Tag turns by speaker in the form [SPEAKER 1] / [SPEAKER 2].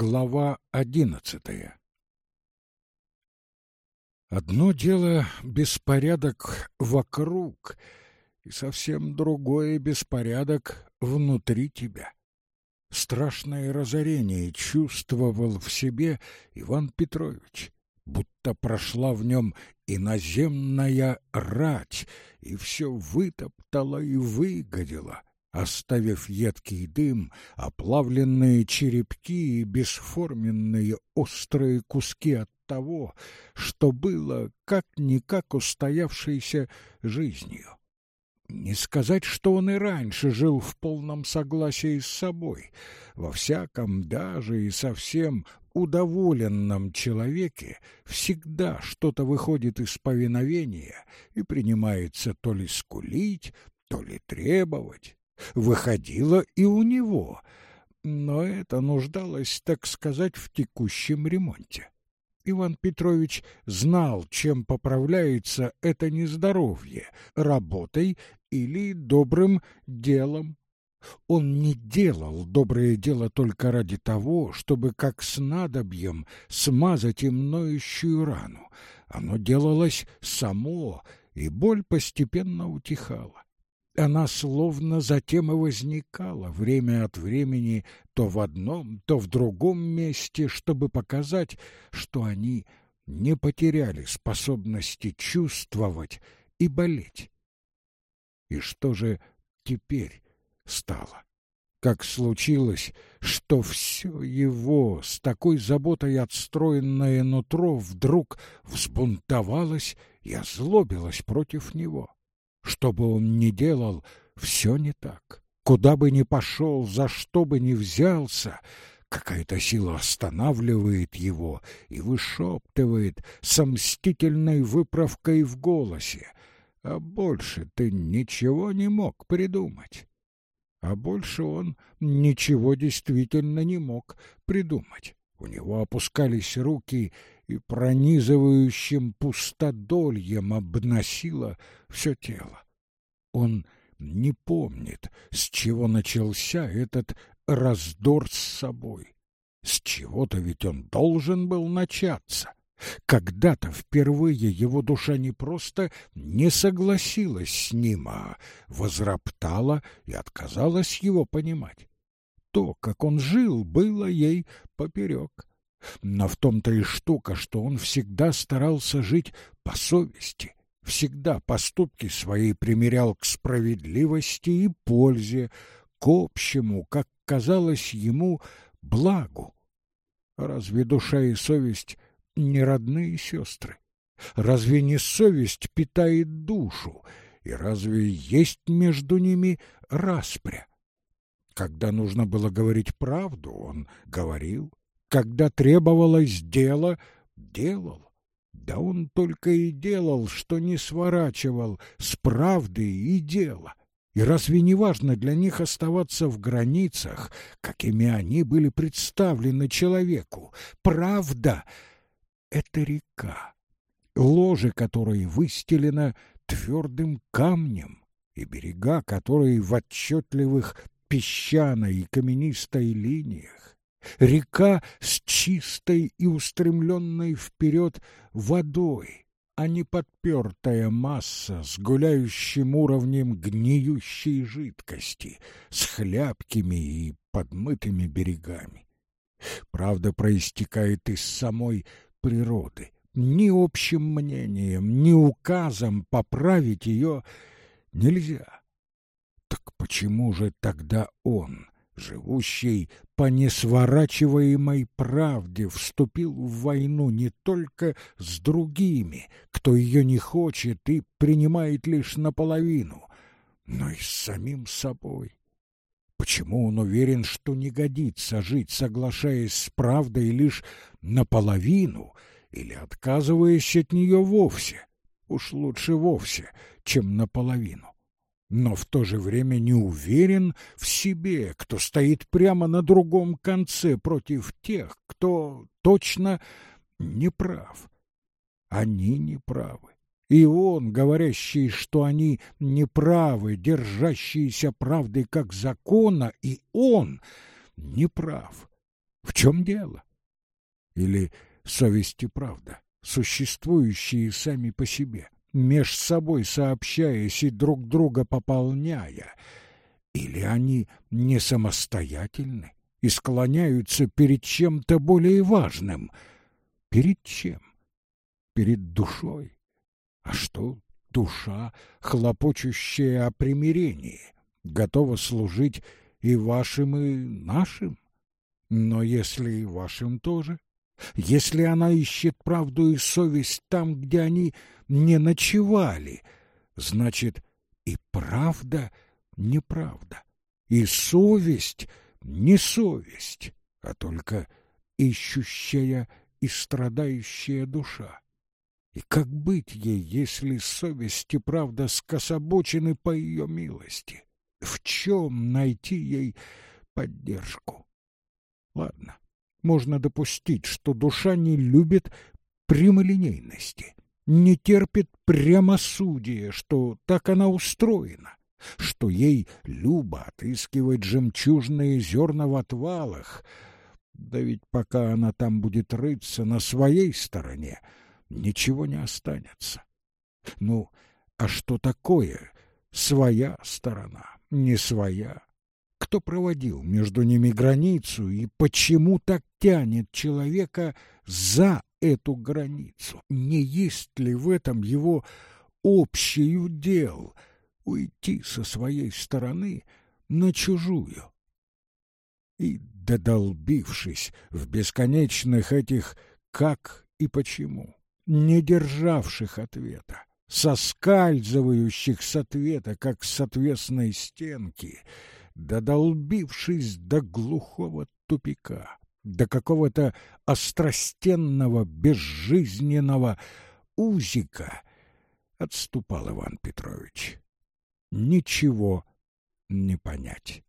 [SPEAKER 1] Глава одиннадцатая Одно дело — беспорядок вокруг, и совсем другое — беспорядок внутри тебя. Страшное разорение чувствовал в себе Иван Петрович, будто прошла в нем иноземная рать, и все вытоптала и выгодила — оставив едкий дым, оплавленные черепки и бесформенные острые куски от того, что было как-никак устоявшейся жизнью. Не сказать, что он и раньше жил в полном согласии с собой. Во всяком, даже и совсем удоволенном человеке всегда что-то выходит из повиновения и принимается то ли скулить, то ли требовать выходило и у него, но это нуждалось, так сказать, в текущем ремонте. Иван Петрович знал, чем поправляется это нездоровье — работой или добрым делом. Он не делал доброе дело только ради того, чтобы как снадобьем смазать им ноющую рану. Оно делалось само, и боль постепенно утихала она словно затем и возникала время от времени то в одном, то в другом месте, чтобы показать, что они не потеряли способности чувствовать и болеть. И что же теперь стало? Как случилось, что все его с такой заботой отстроенное нутро вдруг взбунтовалось и озлобилось против него? Что бы он ни делал, все не так. Куда бы ни пошел, за что бы ни взялся, какая-то сила останавливает его и вышептывает с мстительной выправкой в голосе. А больше ты ничего не мог придумать. А больше он ничего действительно не мог придумать. У него опускались руки, и пронизывающим пустодольем обносило все тело. Он не помнит, с чего начался этот раздор с собой. С чего-то ведь он должен был начаться. Когда-то впервые его душа не просто не согласилась с ним, а возроптала и отказалась его понимать. То, как он жил, было ей поперек. Но в том-то и штука, что он всегда старался жить по совести, всегда поступки свои примерял к справедливости и пользе, к общему, как казалось ему, благу. Разве душа и совесть не родные сестры? Разве не совесть питает душу? И разве есть между ними распря? Когда нужно было говорить правду, он говорил. Когда требовалось дело, делал. Да он только и делал, что не сворачивал с правды и дела. И разве не важно для них оставаться в границах, какими они были представлены человеку? Правда — это река, ложе которой выстелено твердым камнем, и берега которой в отчетливых песчаной и каменистой линиях река с чистой и устремленной вперед водой, а не подпертая масса с гуляющим уровнем гниющей жидкости, с хляпкими и подмытыми берегами. Правда проистекает из самой природы. Ни общим мнением, ни указом поправить ее нельзя. Так почему же тогда он, живущий по несворачиваемой правде, вступил в войну не только с другими, кто ее не хочет и принимает лишь наполовину, но и с самим собой? Почему он уверен, что не годится жить, соглашаясь с правдой лишь наполовину или отказываясь от нее вовсе? Уж лучше вовсе, чем наполовину но в то же время не уверен в себе, кто стоит прямо на другом конце против тех, кто точно не прав. Они не правы. И он, говорящий, что они неправы, держащиеся правды как закона, и он не прав. В чем дело? Или совесть и правда, существующие сами по себе, меж собой сообщаясь и друг друга пополняя, или они не самостоятельны и склоняются перед чем-то более важным? Перед чем? Перед душой. А что душа, хлопочущая о примирении, готова служить и вашим, и нашим? Но если и вашим тоже, если она ищет правду и совесть там, где они не ночевали, значит, и правда неправда, и совесть не совесть, а только ищущая и страдающая душа. И как быть ей, если совесть и правда скособочены по ее милости? В чем найти ей поддержку? Ладно, можно допустить, что душа не любит прямолинейности, не терпит прямосудия, что так она устроена, что ей любо отыскивать жемчужные зерна в отвалах. Да ведь пока она там будет рыться на своей стороне, ничего не останется. Ну, а что такое своя сторона, не своя? Кто проводил между ними границу и почему так тянет человека за эту границу? Не есть ли в этом его общий удел уйти со своей стороны на чужую? И, додолбившись в бесконечных этих «как» и «почему», не державших ответа, соскальзывающих с ответа, как с отвесной стенки, додолбившись до глухого тупика, до какого-то остростенного, безжизненного узика, отступал Иван Петрович. Ничего не понять.